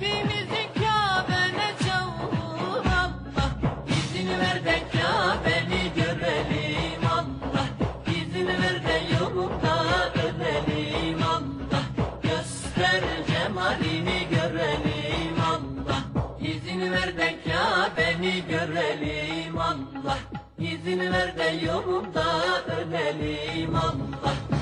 Hepimizin ver de Kabe'ni görelim Allah. İzin ver de yolunda ölelim Allah. Göster cemalini görelim Allah. İzin ver de Kabe'ni görelim Allah. İzin ver de yolunda ölelim Allah.